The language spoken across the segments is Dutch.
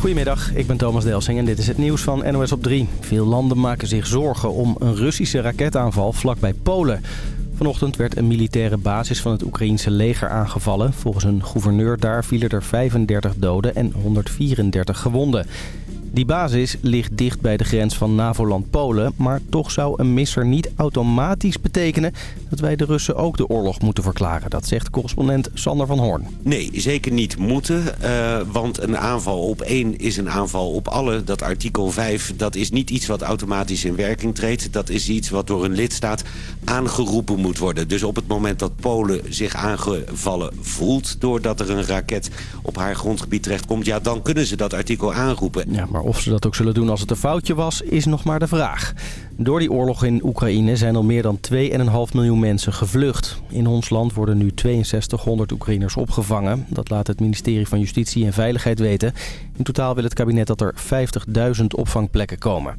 Goedemiddag, ik ben Thomas Delsing en dit is het nieuws van NOS op 3. Veel landen maken zich zorgen om een Russische raketaanval vlakbij Polen. Vanochtend werd een militaire basis van het Oekraïense leger aangevallen. Volgens een gouverneur daar vielen er 35 doden en 134 gewonden. Die basis ligt dicht bij de grens van NAVO-land Polen... maar toch zou een misser niet automatisch betekenen... dat wij de Russen ook de oorlog moeten verklaren. Dat zegt correspondent Sander van Hoorn. Nee, zeker niet moeten. Uh, want een aanval op één is een aanval op alle. Dat artikel 5, dat is niet iets wat automatisch in werking treedt. Dat is iets wat door een lidstaat aangeroepen moet worden. Dus op het moment dat Polen zich aangevallen voelt... doordat er een raket op haar grondgebied terechtkomt... ja, dan kunnen ze dat artikel aanroepen. Ja, maar maar of ze dat ook zullen doen als het een foutje was, is nog maar de vraag. Door die oorlog in Oekraïne zijn al meer dan 2,5 miljoen mensen gevlucht. In ons land worden nu 6200 Oekraïners opgevangen. Dat laat het ministerie van Justitie en Veiligheid weten. In totaal wil het kabinet dat er 50.000 opvangplekken komen.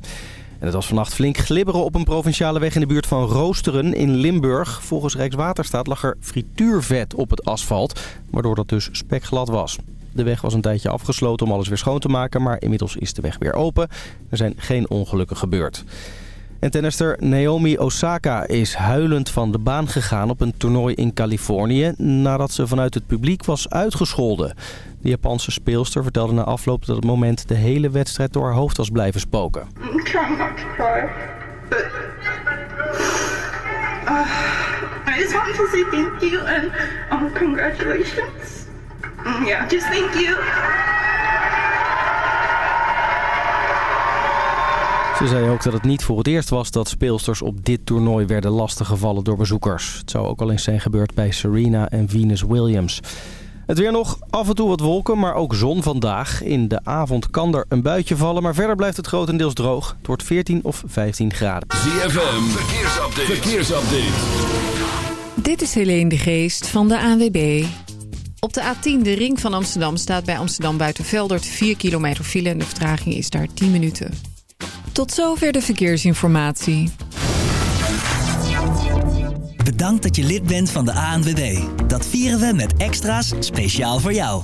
En het was vannacht flink glibberen op een provinciale weg in de buurt van Roosteren in Limburg. Volgens Rijkswaterstaat lag er frituurvet op het asfalt, waardoor dat dus spekglad was. De weg was een tijdje afgesloten om alles weer schoon te maken, maar inmiddels is de weg weer open. Er zijn geen ongelukken gebeurd. En tennister Naomi Osaka is huilend van de baan gegaan op een toernooi in Californië... nadat ze vanuit het publiek was uitgescholden. De Japanse speelster vertelde na afloop dat het moment de hele wedstrijd door haar hoofd was blijven spoken. Cry, but... Uh, I just want to say you and um, congratulations. Mm, ja, just thank you. Ze zei ook dat het niet voor het eerst was dat speelsters op dit toernooi werden lastiggevallen door bezoekers. Het zou ook al eens zijn gebeurd bij Serena en Venus Williams. Het weer nog, af en toe wat wolken, maar ook zon vandaag. In de avond kan er een buitje vallen, maar verder blijft het grotendeels droog. Het wordt 14 of 15 graden. ZFM, verkeersupdate. verkeersupdate. Dit is Helene de Geest van de ANWB. Op de A10, de ring van Amsterdam, staat bij Amsterdam Buitenveldert 4 kilometer file en de vertraging is daar 10 minuten. Tot zover de verkeersinformatie. Bedankt dat je lid bent van de ANWB. Dat vieren we met extra's speciaal voor jou.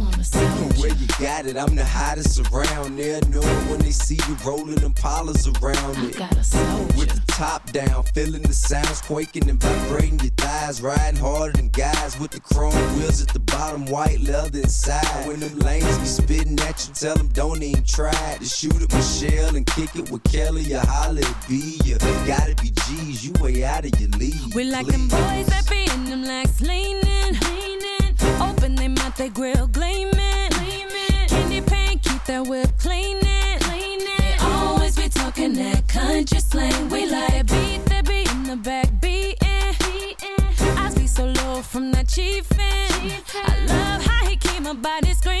Got it. I'm the hottest around. there. know when they see you rolling them pollas around it. With the top down, feeling the sounds quaking and vibrating your thighs. Riding harder than guys with the chrome wheels at the bottom, white leather inside. When them lanes be spitting at you, tell them don't even try to shoot at Michelle and kick it with Kelly or holla at B. You gotta be G's, you way out of your league. We like them boys that be in them legs leaning, leaning. Open them mouth, they grill gleaming that whip cleaning. cleaning. They always be talking that country slang. We like beat the beat in the back beating. beating. I be so low from that chiefin'. I love how he keep my body screaming.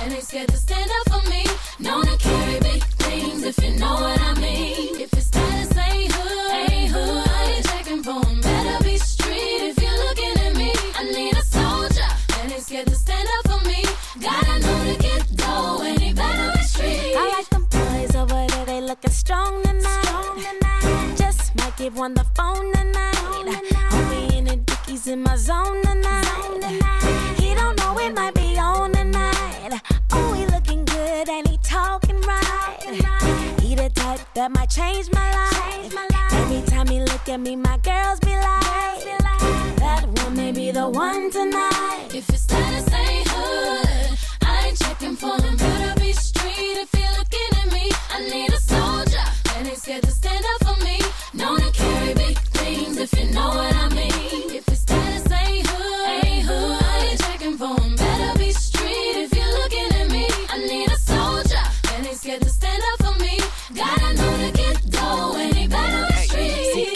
that ain't scared to stand up for me. Known to carry big things if you know what I mean. If your status ain't hood, ain't hood, I ain't checking for them. Better be street if you're looking at me. I need a soldier that ain't scared to stand up for me. Gotta know to get dough and he better be street. I like them boys over there, they looking strong tonight. Just might give one the phone tonight. Homie in the dickies in my zone tonight. That might change my life. Every time he look at me, my girls be like, that one may be the one tonight. If your status ain't hood, I ain't checking for them. Better be street if you're looking at me. I need a soldier that ain't scared to stand up for me. Known to carry big things if you know what I mean. If Gotta know to get dough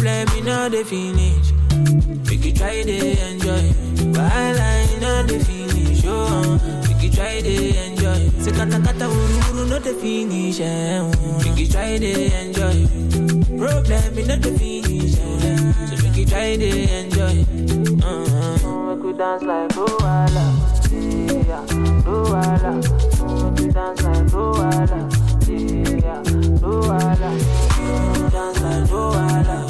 Problem in all the finish. We could try to enjoy. While I know the finish. Oh, we could try to enjoy. Se kata kata uru uru no the finish. Eh. We could try to enjoy. Problem in all the finish. Eh. So we could try to enjoy. Uh-huh. We could dance like Luala. Yeah, Luala. We could dance like Luala. Yeah, Luala. Dance like Luala.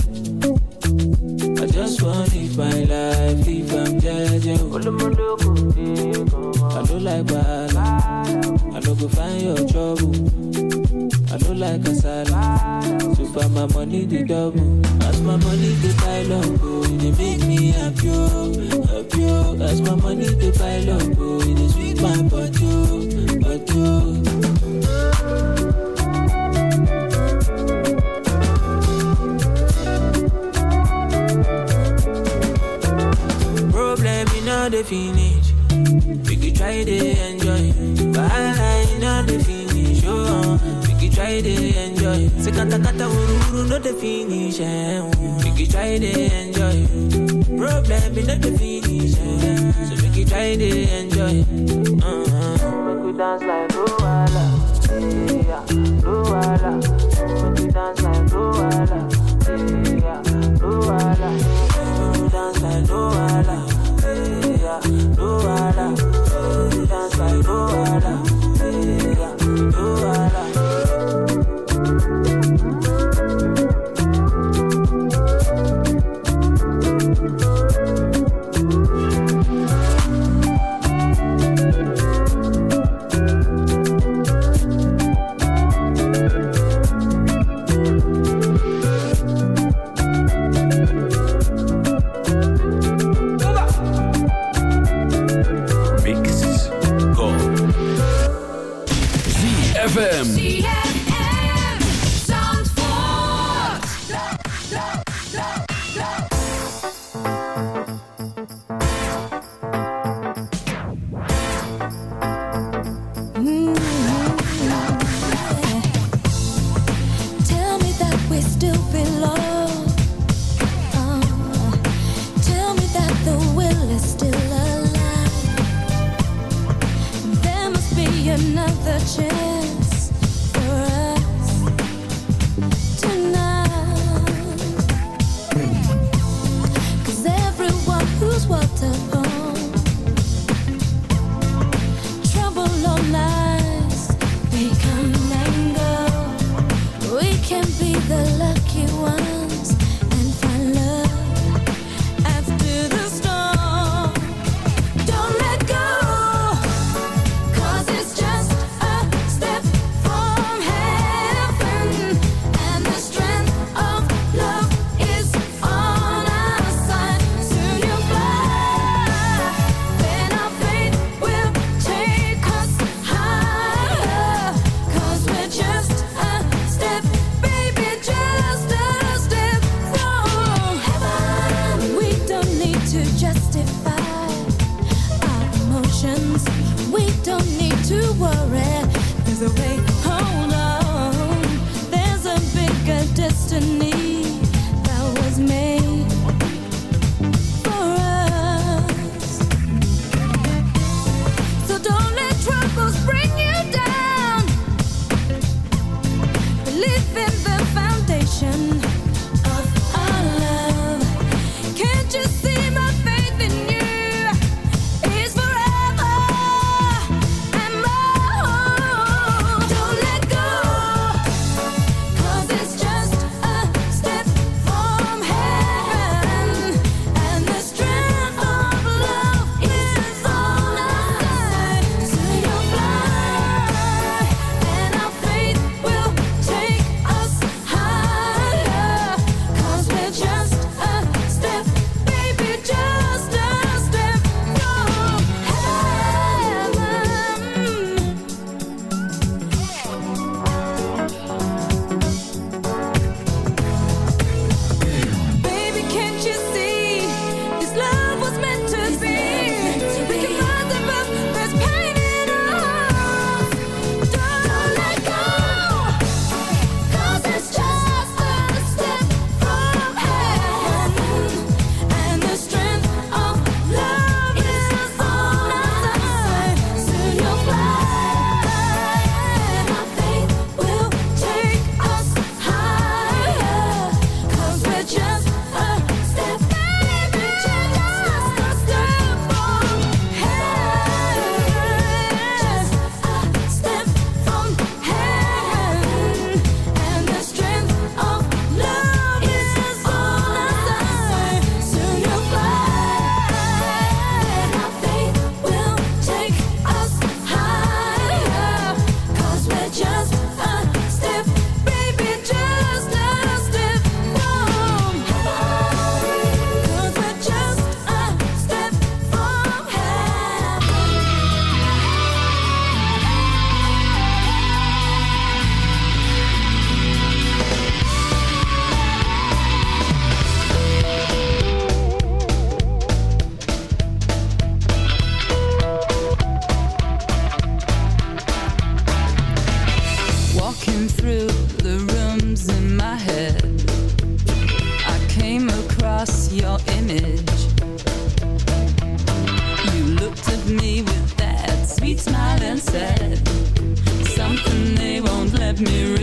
I just want to live my life, if I'm judging. I don't like bad, I don't go find your trouble. I don't like kasala, so far my money the double. As my money the pile up, oh, it dey make me oh, happy. oh. As my money the pile up, oh, it dey sweet my body, oh, oh. the finish. Make you try to enjoy. but I not the finish. Oh, make you try to enjoy. Sekata kata uru uru not the finish. Eh. We you try to enjoy. Problem is not the finish. Eh. So we you try to enjoy. Uh-huh. Make we dance like Luwala. Yeah, Luwala. Make we dance like Luwala.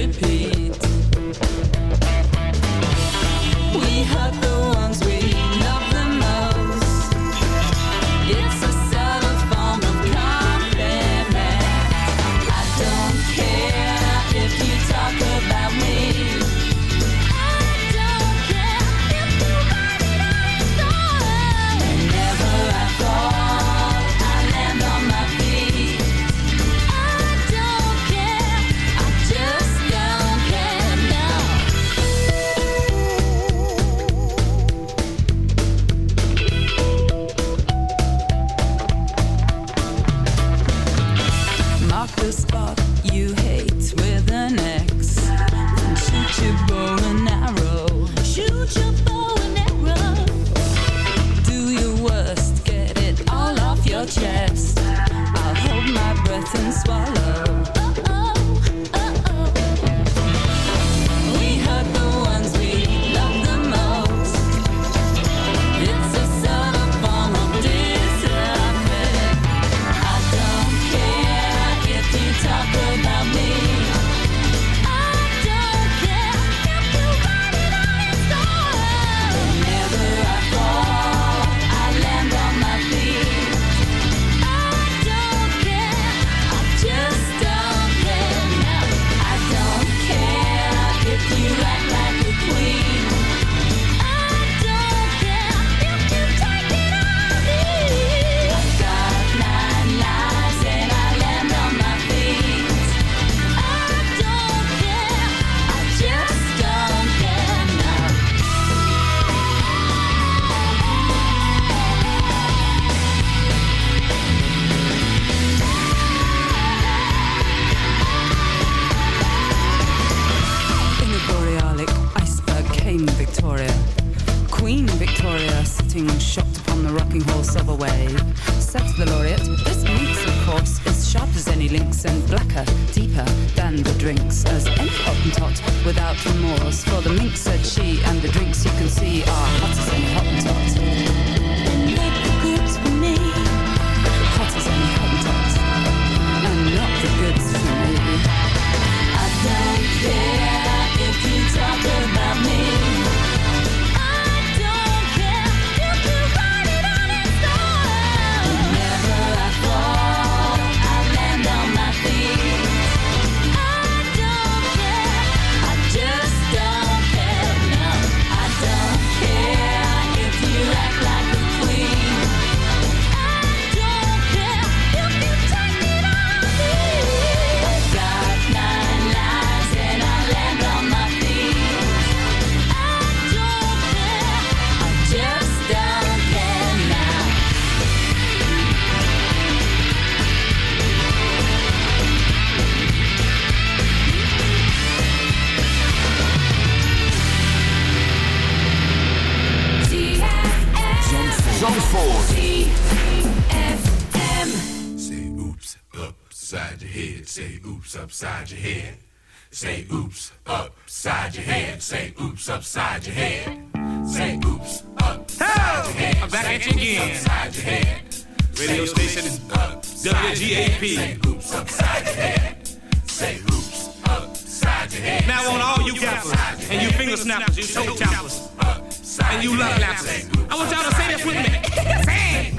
repeat. and you finger snappers, you toe tappers, and you love lappers. I want y'all to say this with me. say it.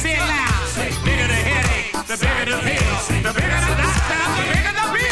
Say it loud. Bigger the headache, the bigger the pill, the bigger the doctor, the bigger the bill.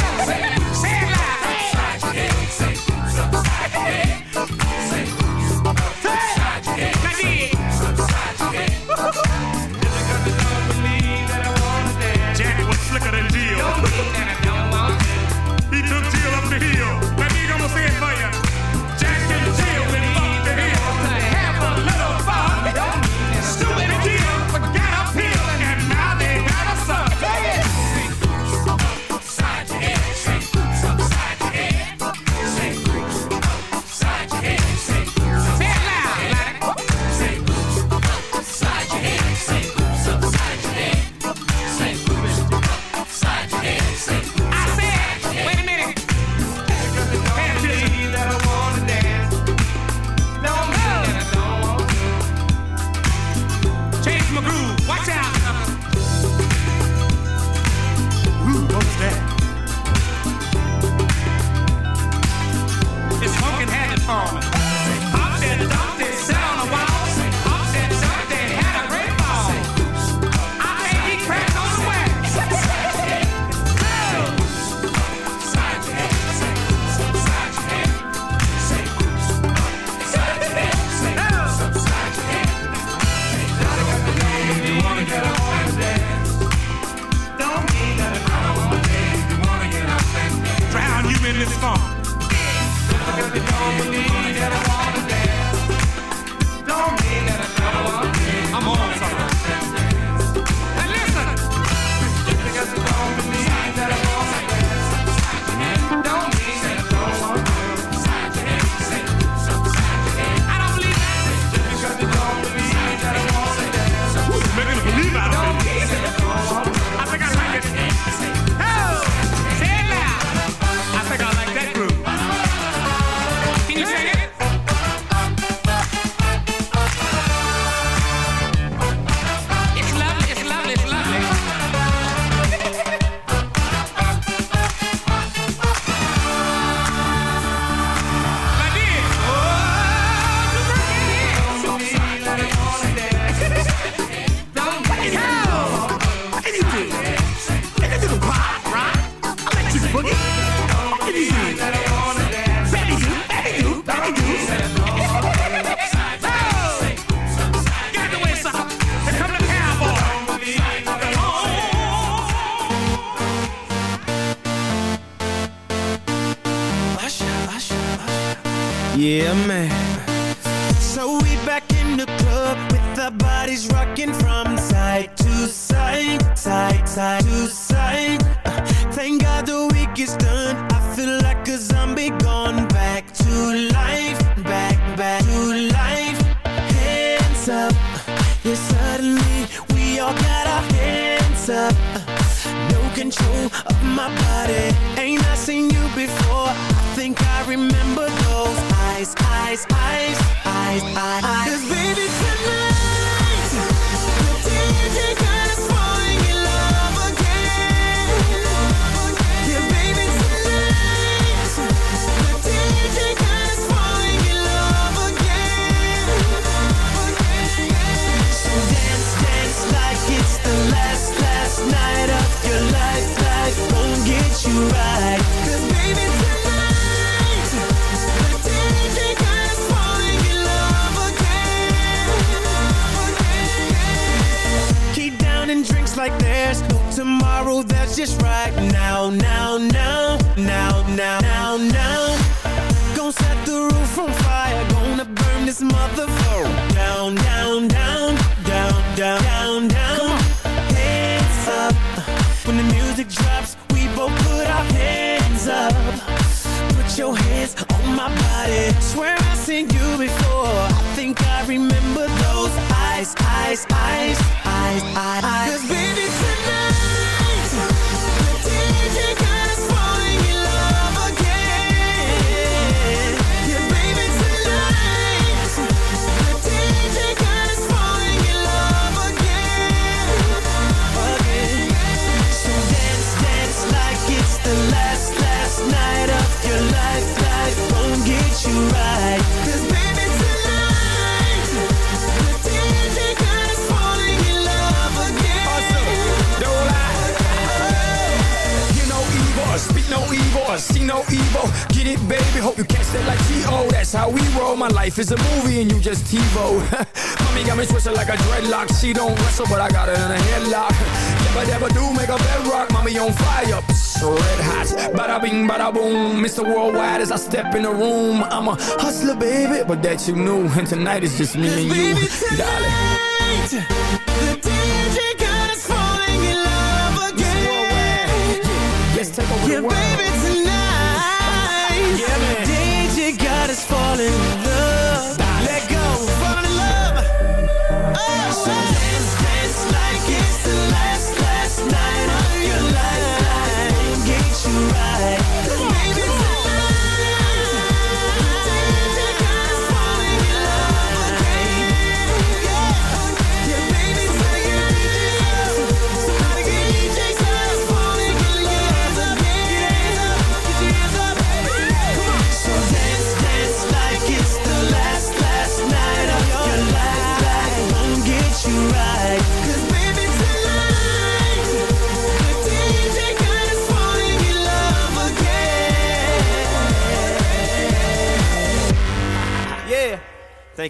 step in the room. I'm a hustler, baby But that you knew. And tonight is just me and you. Darling The DJ God is falling in love again. Let's take over yeah, the world.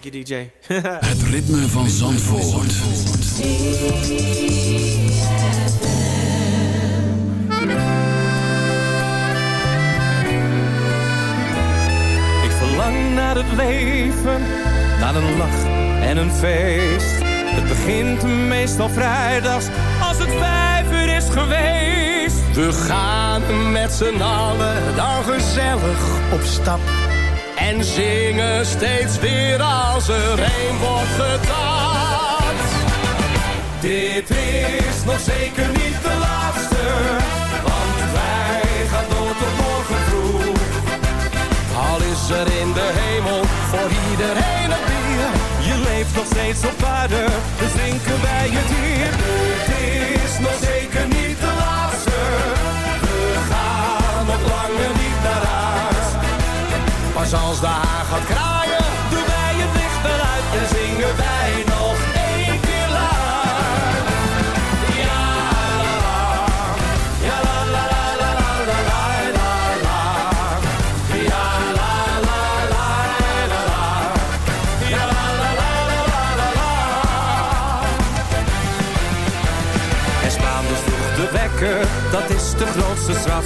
DJ. het ritme van Zandvoort. Ik verlang naar het leven, naar een lach en een feest. Het begint meestal vrijdags, als het vijf uur is geweest. We gaan met z'n allen dan gezellig op stap zingen steeds weer als er een wordt getaald. Dit is nog zeker niet de laatste, want wij gaan door tot morgen vroeg. Al is er in de hemel voor iedereen een bier, je leeft nog steeds op aarde, dus zinken wij het hier. Dit is nog zeker niet de laatste. Dus als de haar gaat kraaien, doen wij het licht weer uit en zingen wij nog één keer luid. Ja, ja, la la la la la la la la la. Ja, la la la la la. Ja, la la la la la la. En Spaanders vroeg de wekker, dat is de grootste straf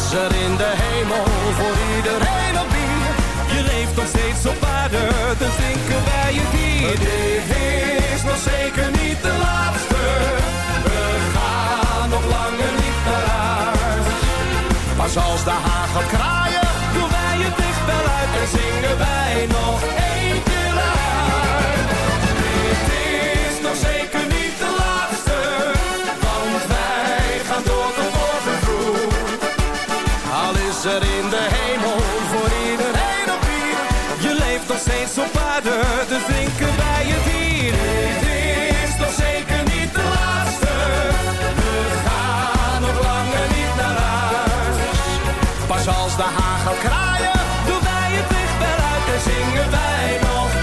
is in de hemel voor iedereen op bier. Je leeft nog steeds op aarde, dus drinken wij het hier. Dit is nog zeker niet de laatste. We gaan nog langer niet naar huis. Maar zoals de haan gaat kraaien, doen wij het lichtbel uit en zingen wij nog één keer uit. Dit is nog zeker steeds op aarde, dus drinken wij het hier. Dit is nog zeker niet de laatste. We gaan nog langer niet naar huis. Pas als de gaat kraaien, doen wij het licht uit en zingen wij nog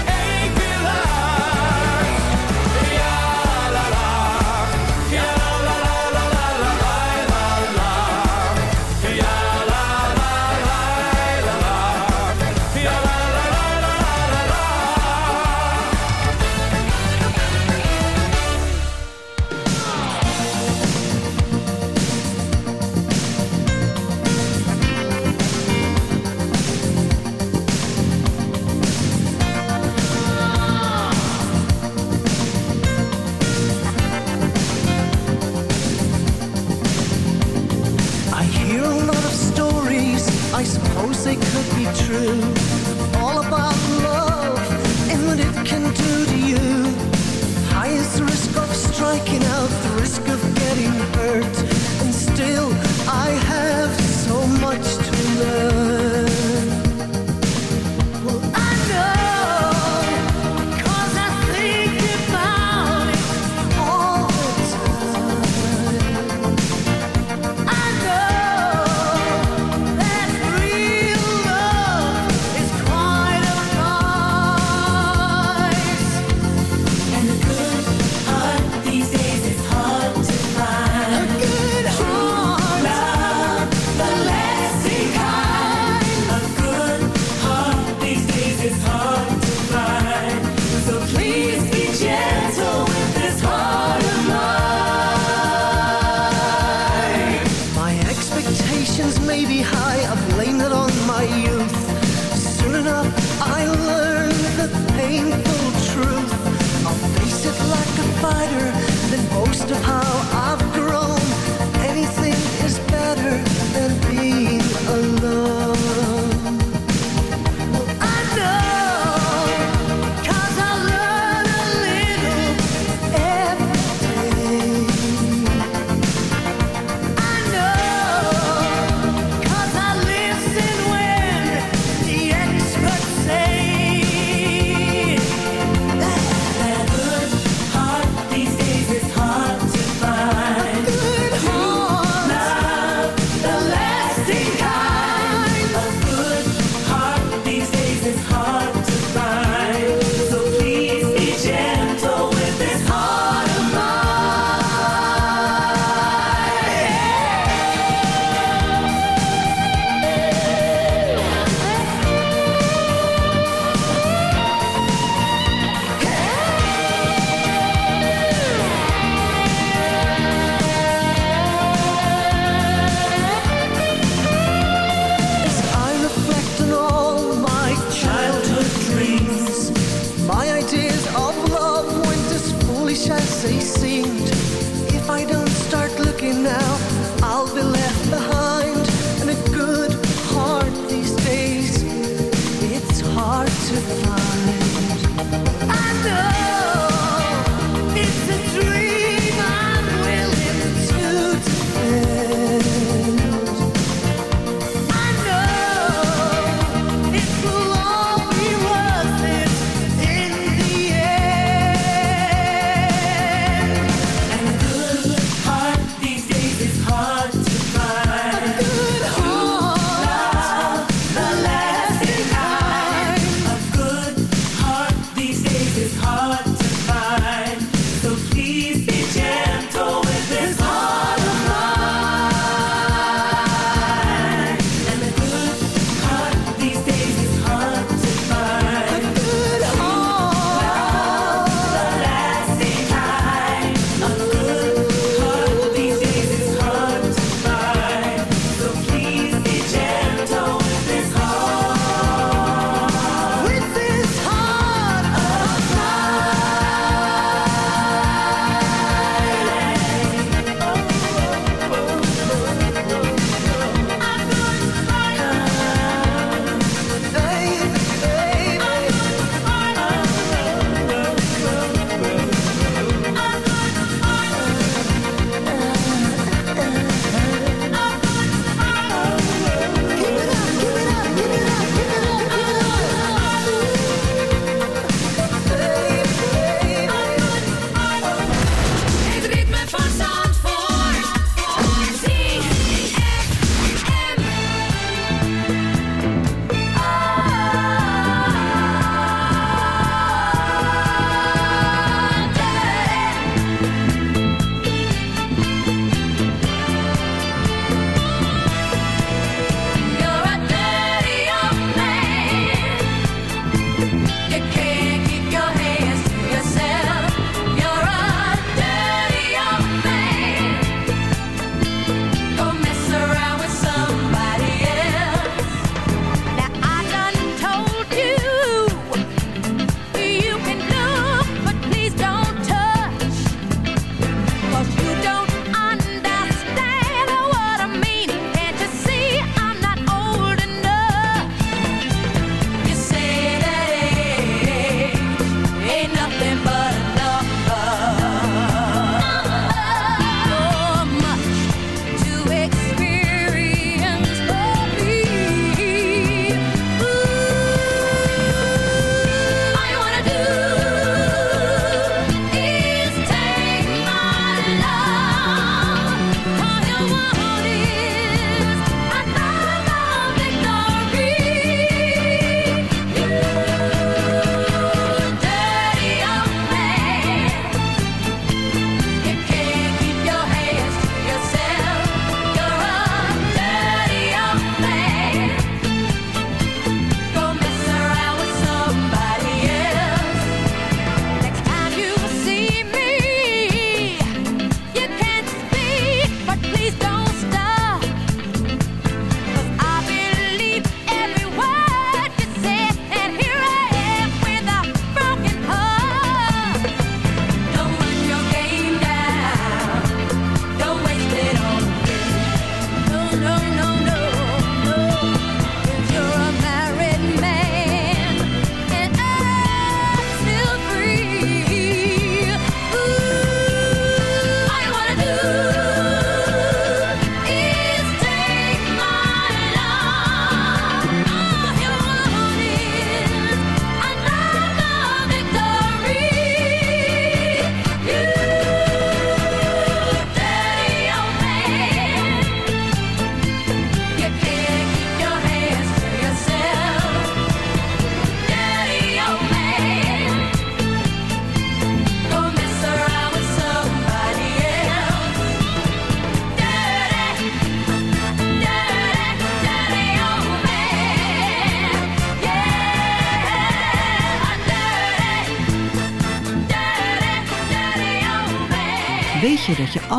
they could be true. All about love and what it can do to you. Highest risk of striking than boast of how I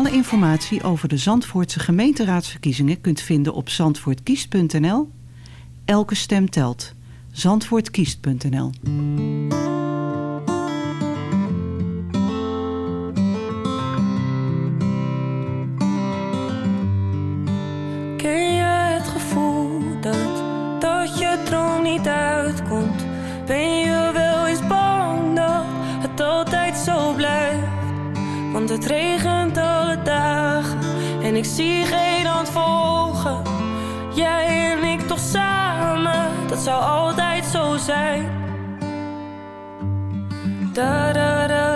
Alle informatie over de Zandvoortse gemeenteraadsverkiezingen kunt vinden op zandvoortkiest.nl. Elke stem telt. Zandvoortkiest.nl Ken je het gevoel dat, dat je droom niet uitkomt? Ben je wel eens bang dat het altijd zo blijft? Want het regent ik zie geen handvolgen. Jij en ik toch samen, dat zou altijd zo zijn. Da.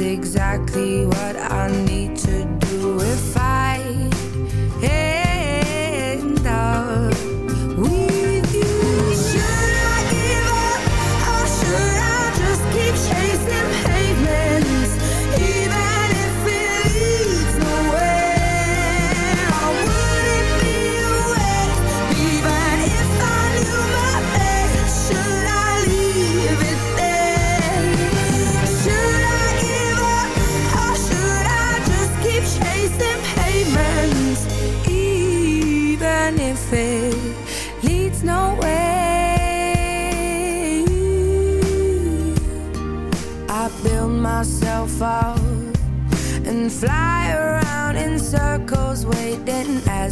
exactly what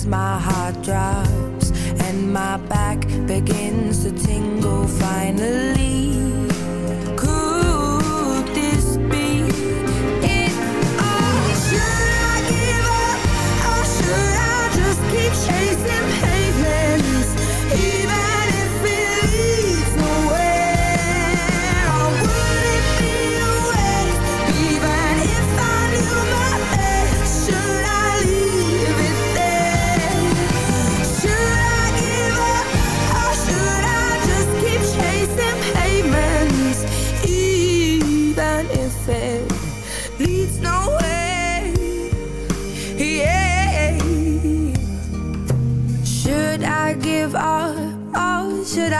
my heart drops and my back begins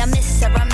I miss her. I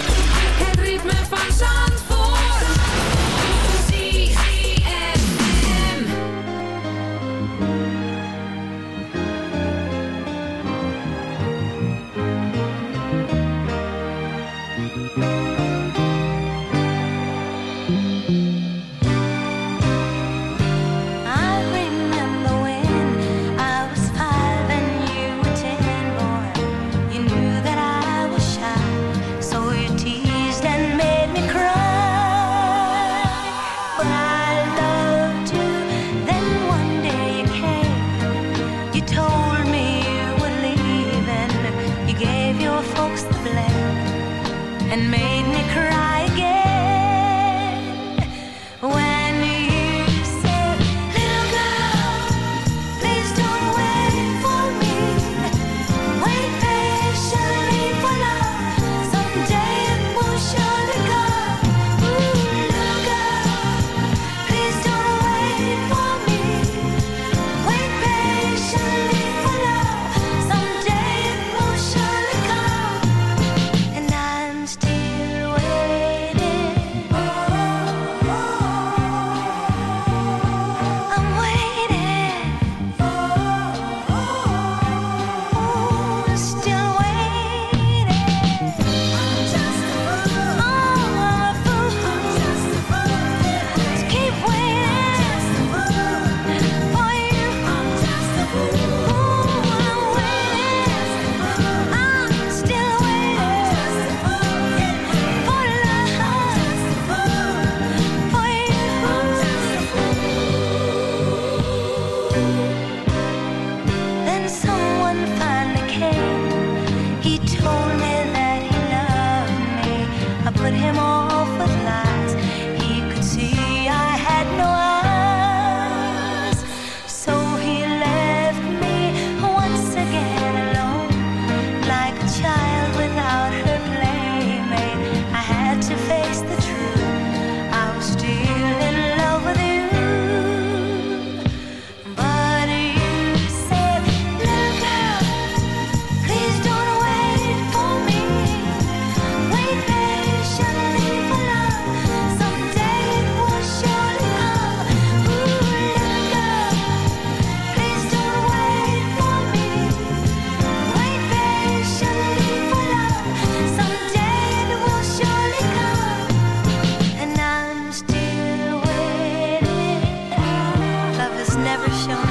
never shown